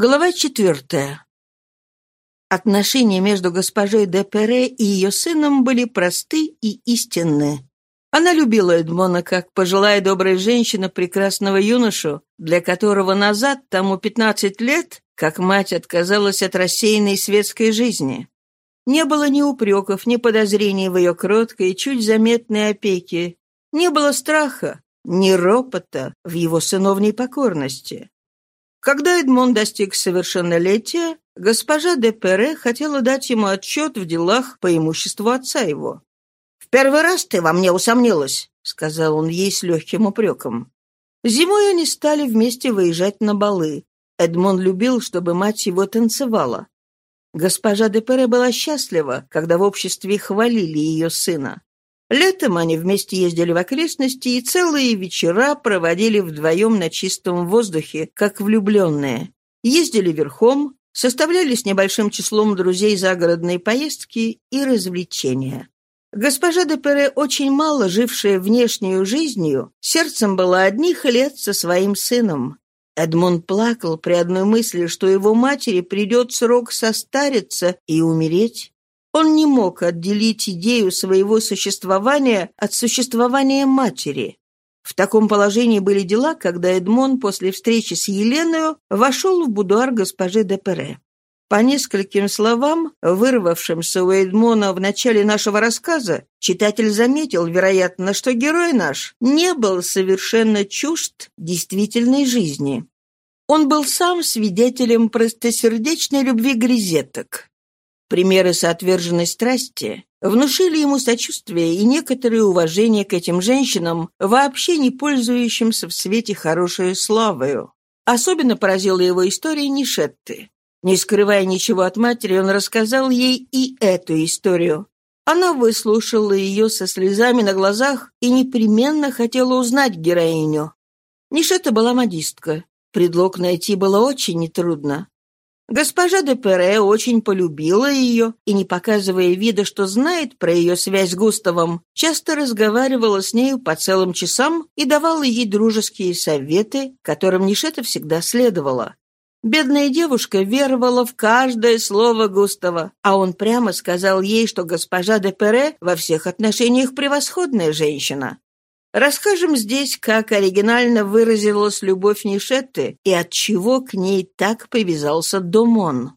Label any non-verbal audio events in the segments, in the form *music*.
Глава четвертая. Отношения между госпожой де Пере и ее сыном были просты и истинны. Она любила Эдмона как пожилая добрая женщина прекрасного юношу, для которого назад, тому 15 лет, как мать отказалась от рассеянной светской жизни. Не было ни упреков, ни подозрений в ее кроткой, чуть заметной опеке. Не было страха, ни ропота в его сыновней покорности. Когда Эдмон достиг совершеннолетия, госпожа де Пере хотела дать ему отчет в делах по имуществу отца его. «В первый раз ты во мне усомнилась», — сказал он ей с легким упреком. Зимой они стали вместе выезжать на балы. Эдмон любил, чтобы мать его танцевала. Госпожа де Пере была счастлива, когда в обществе хвалили ее сына. Летом они вместе ездили в окрестности и целые вечера проводили вдвоем на чистом воздухе, как влюбленные. Ездили верхом, составляли с небольшим числом друзей загородные поездки и развлечения. Госпожа де Пере, очень мало жившая внешнюю жизнью, сердцем была одних лет со своим сыном. Эдмунд плакал при одной мысли, что его матери придет срок состариться и умереть. Он не мог отделить идею своего существования от существования матери. В таком положении были дела, когда Эдмон после встречи с Еленою вошел в будуар госпожи де Пере. По нескольким словам, вырвавшимся у Эдмона в начале нашего рассказа, читатель заметил, вероятно, что герой наш не был совершенно чужд действительной жизни. Он был сам свидетелем простосердечной любви грезеток. Примеры соотверженной страсти внушили ему сочувствие и некоторое уважение к этим женщинам, вообще не пользующимся в свете хорошей славою. Особенно поразила его история Нишетты. Не скрывая ничего от матери, он рассказал ей и эту историю. Она выслушала ее со слезами на глазах и непременно хотела узнать героиню. Нишета была модистка. Предлог найти было очень нетрудно. Госпожа де Пере очень полюбила ее и, не показывая вида, что знает про ее связь с Густавом, часто разговаривала с нею по целым часам и давала ей дружеские советы, которым Нишета всегда следовала. Бедная девушка веровала в каждое слово Густава, а он прямо сказал ей, что госпожа де Пере во всех отношениях превосходная женщина. Расскажем здесь, как оригинально выразилась любовь Нишетты и от чего к ней так привязался Домон.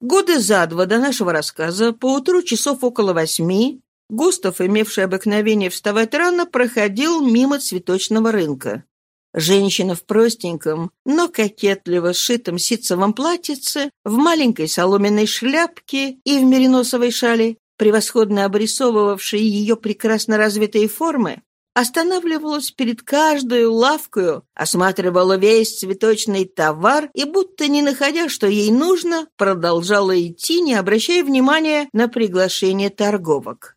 Годы за два до нашего рассказа, по утру часов около восьми, Густав, имевший обыкновение вставать рано, проходил мимо цветочного рынка. Женщина в простеньком, но кокетливо сшитом ситцевом платьице, в маленькой соломенной шляпке и в мериносовой шале, превосходно обрисовывавшей ее прекрасно развитые формы, останавливалась перед каждой лавкою, осматривала весь цветочный товар и, будто не находя, что ей нужно, продолжала идти, не обращая внимания на приглашение торговок.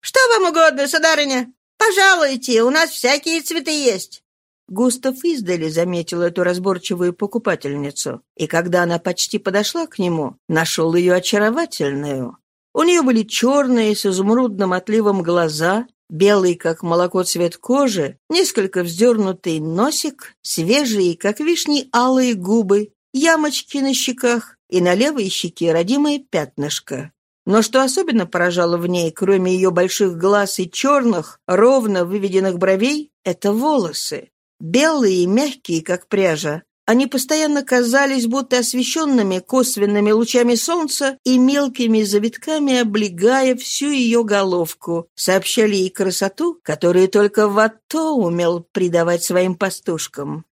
«Что вам угодно, сударыня? Пожалуйте, у нас всякие цветы есть». Густав издали заметил эту разборчивую покупательницу, и когда она почти подошла к нему, нашел ее очаровательную. У нее были черные с изумрудным отливом глаза, Белый, как молоко, цвет кожи, несколько вздернутый носик, свежие, как вишни, алые губы, ямочки на щеках и на левой щеке родимое пятнышко. Но что особенно поражало в ней, кроме ее больших глаз и черных, ровно выведенных бровей, это волосы. Белые и мягкие, как пряжа, они постоянно казались будто освещенными косвенными лучами солнца и мелкими завитками облегая всю ее головку, сообщали ей красоту, которую только Ватто умел придавать своим пастушкам.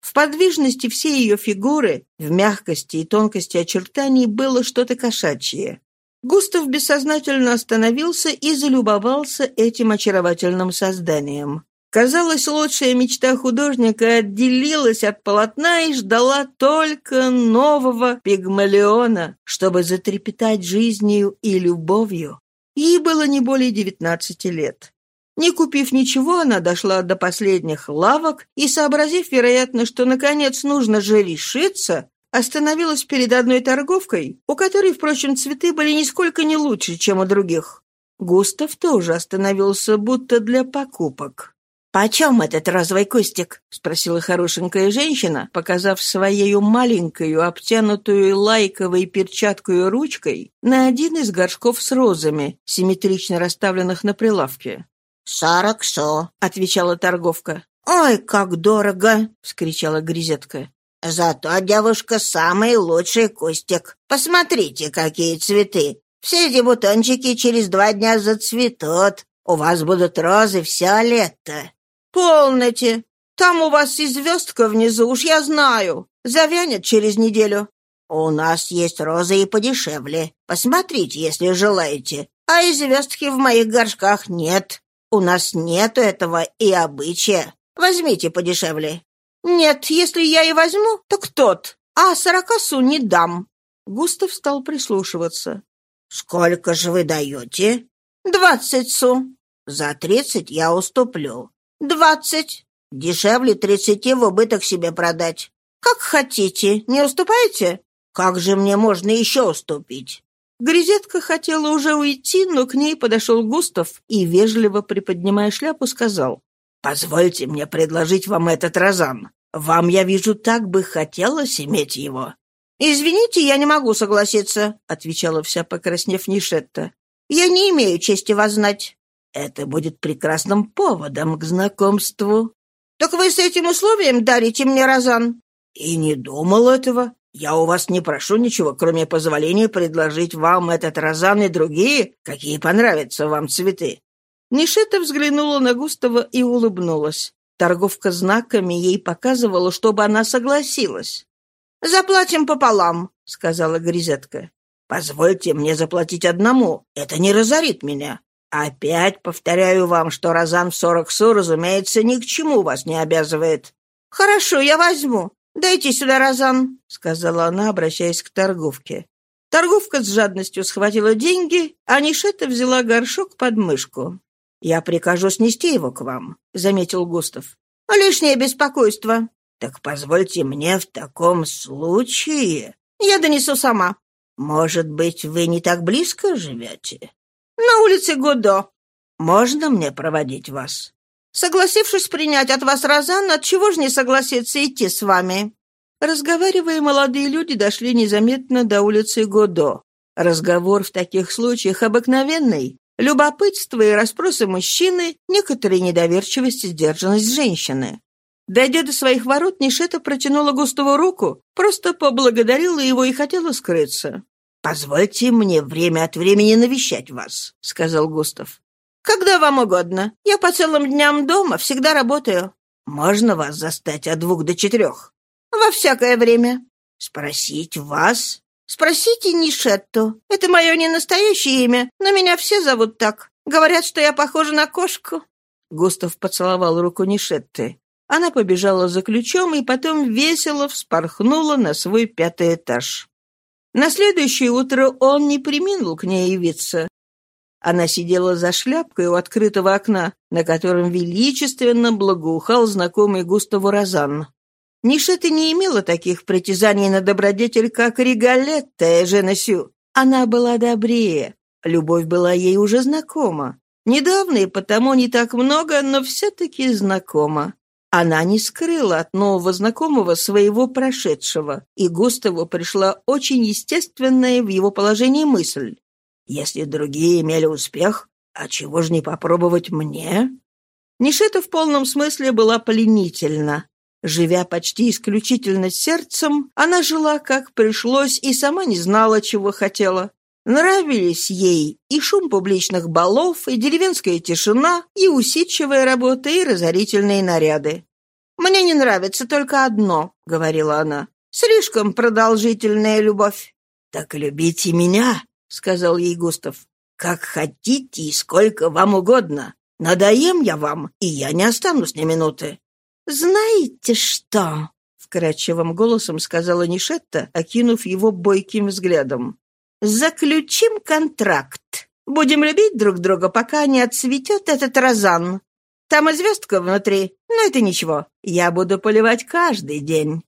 В подвижности всей ее фигуры, в мягкости и тонкости очертаний было что-то кошачье. Густав бессознательно остановился и залюбовался этим очаровательным созданием. Казалось, лучшая мечта художника отделилась от полотна и ждала только нового пигмалиона, чтобы затрепетать жизнью и любовью. Ей было не более девятнадцати лет. Не купив ничего, она дошла до последних лавок и, сообразив, вероятно, что, наконец, нужно же решиться, остановилась перед одной торговкой, у которой, впрочем, цветы были нисколько не лучше, чем у других. Густав тоже остановился, будто для покупок. «Почем этот розовый кустик?» — спросила хорошенькая женщина, показав своей маленькую, обтянутую лайковой перчаткой ручкой на один из горшков с розами, симметрично расставленных на прилавке. «Сорок со», — отвечала торговка. «Ой, как дорого!» — вскричала Грезетка. «Зато, девушка, самый лучший кустик. Посмотрите, какие цветы. Все эти бутончики через два дня зацветут. У вас будут розы все лето». «Полноте! Там у вас и звездка внизу, уж я знаю. Завянет через неделю». «У нас есть розы и подешевле. Посмотрите, если желаете. А и звездки в моих горшках нет. У нас нету этого и обычая. Возьмите подешевле». «Нет, если я и возьму, так тот, а сорока су не дам». Густав стал прислушиваться. «Сколько же вы даете?» «Двадцать су». «За тридцать я уступлю». «Двадцать». «Дешевле тридцати в убыток себе продать». «Как хотите. Не уступаете?» «Как же мне можно еще уступить?» Грезетка хотела уже уйти, но к ней подошел Густав и, вежливо приподнимая шляпу, сказал. «Позвольте мне предложить вам этот розан. Вам, я вижу, так бы хотелось иметь его». «Извините, я не могу согласиться», — отвечала вся покраснев Нишетта. «Я не имею чести вас знать». «Это будет прекрасным поводом к знакомству». «Так вы с этим условием дарите мне розан?» «И не думал этого. Я у вас не прошу ничего, кроме позволения предложить вам этот розан и другие, какие понравятся вам цветы. Нишета взглянула на Густава и улыбнулась. Торговка знаками ей показывала, чтобы она согласилась. «Заплатим пополам», — сказала Гризетка. «Позвольте мне заплатить одному. Это не разорит меня. Опять повторяю вам, что Розан в сорок су, разумеется, ни к чему вас не обязывает». «Хорошо, я возьму. Дайте сюда Розан», — сказала она, обращаясь к торговке. Торговка с жадностью схватила деньги, а Нишета взяла горшок под мышку. «Я прикажу снести его к вам», — заметил Густав. «Лишнее беспокойство». «Так позвольте мне в таком случае...» «Я донесу сама». «Может быть, вы не так близко живете?» «На улице Годо». «Можно мне проводить вас?» «Согласившись принять от вас Розан, отчего же не согласиться идти с вами?» Разговаривая, молодые люди дошли незаметно до улицы Годо. Разговор в таких случаях обыкновенный, Любопытство и расспросы мужчины, некоторая недоверчивость и сдержанность женщины. Дойдя до своих ворот, Нишета протянула Густаву руку, просто поблагодарила его и хотела скрыться. «Позвольте мне время от времени навещать вас», — сказал Густав. «Когда вам угодно. Я по целым дням дома, всегда работаю». «Можно вас застать от двух до четырех?» «Во всякое время». «Спросить вас?» Спросите Нишетту. Это мое не настоящее имя, но меня все зовут так. Говорят, что я похожа на кошку». Густав поцеловал руку Нишетты. Она побежала за ключом и потом весело вспорхнула на свой пятый этаж. На следующее утро он не приминул к ней явиться. Она сидела за шляпкой у открытого окна, на котором величественно благоухал знакомый Густаву Розан. Нишета не имела таких притязаний на добродетель, как Ригалетта Женесю. Она была добрее. Любовь была ей уже знакома. Недавно и потому не так много, но все-таки знакома. Она не скрыла от нового знакомого своего прошедшего, и Густаву пришла очень естественная в его положении мысль. «Если другие имели успех, а чего же не попробовать мне?» Нишета в полном смысле была пленительна. Живя почти исключительно сердцем, она жила как пришлось и сама не знала, чего хотела. Нравились ей и шум публичных балов, и деревенская тишина, и усидчивая работа, и разорительные наряды. «Мне не нравится только одно», — говорила она. «Слишком продолжительная любовь». «Так любите меня», — сказал ей Густав. «Как хотите и сколько вам угодно. Надоем я вам, и я не останусь ни минуты. «Знаете что?» — вкрадчивым голосом сказала Нишетта, окинув его бойким взглядом. «Заключим контракт. Будем любить друг друга, пока не отцветет этот розан. Там и звездка внутри, но это ничего. Я буду поливать каждый день».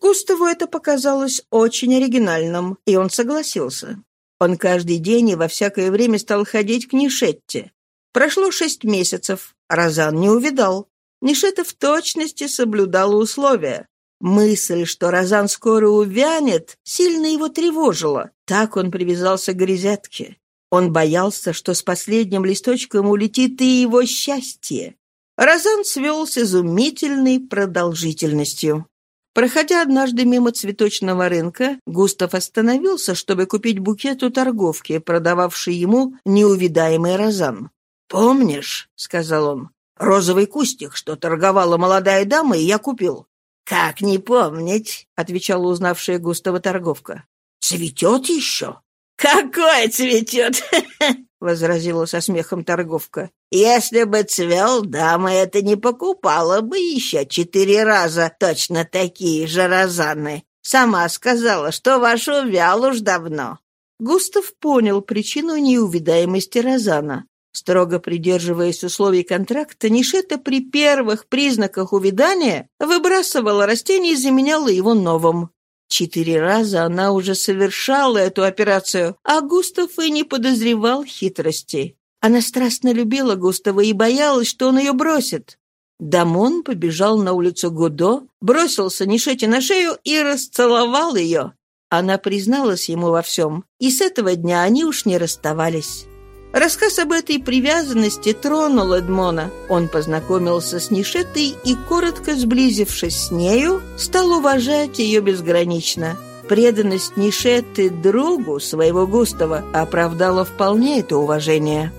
Густаву это показалось очень оригинальным, и он согласился. Он каждый день и во всякое время стал ходить к Нишетте. Прошло шесть месяцев, Розан не увидал. Нишета в точности соблюдала условия. Мысль, что Розан скоро увянет, сильно его тревожила. Так он привязался к грязятке. Он боялся, что с последним листочком улетит и его счастье. Розан свел с изумительной продолжительностью. Проходя однажды мимо цветочного рынка, Густав остановился, чтобы купить букет у торговки, продававшей ему неувидаемый розан. «Помнишь», — сказал он, — «розовый кустик, что торговала молодая дама, и я купил». «Как не помнить?» — отвечала узнавшая Густава торговка. «Цветет еще?» «Какой цветет?» *laughs* — возразила со смехом торговка. «Если бы цвел, дама это не покупала бы еще четыре раза точно такие же розаны. Сама сказала, что вашу вял уж давно». Густав понял причину неувидаемости розана. Строго придерживаясь условий контракта, Нишета при первых признаках увядания выбрасывала растение и заменяла его новым. Четыре раза она уже совершала эту операцию, а Густав и не подозревал хитрости. Она страстно любила Густава и боялась, что он ее бросит. Дамон побежал на улицу Гудо, бросился Нишете на шею и расцеловал ее. Она призналась ему во всем, и с этого дня они уж не расставались. Рассказ об этой привязанности тронул Эдмона. Он познакомился с Нишетой и, коротко сблизившись с нею, стал уважать ее безгранично. Преданность Нишеты другу своего Густава оправдала вполне это уважение.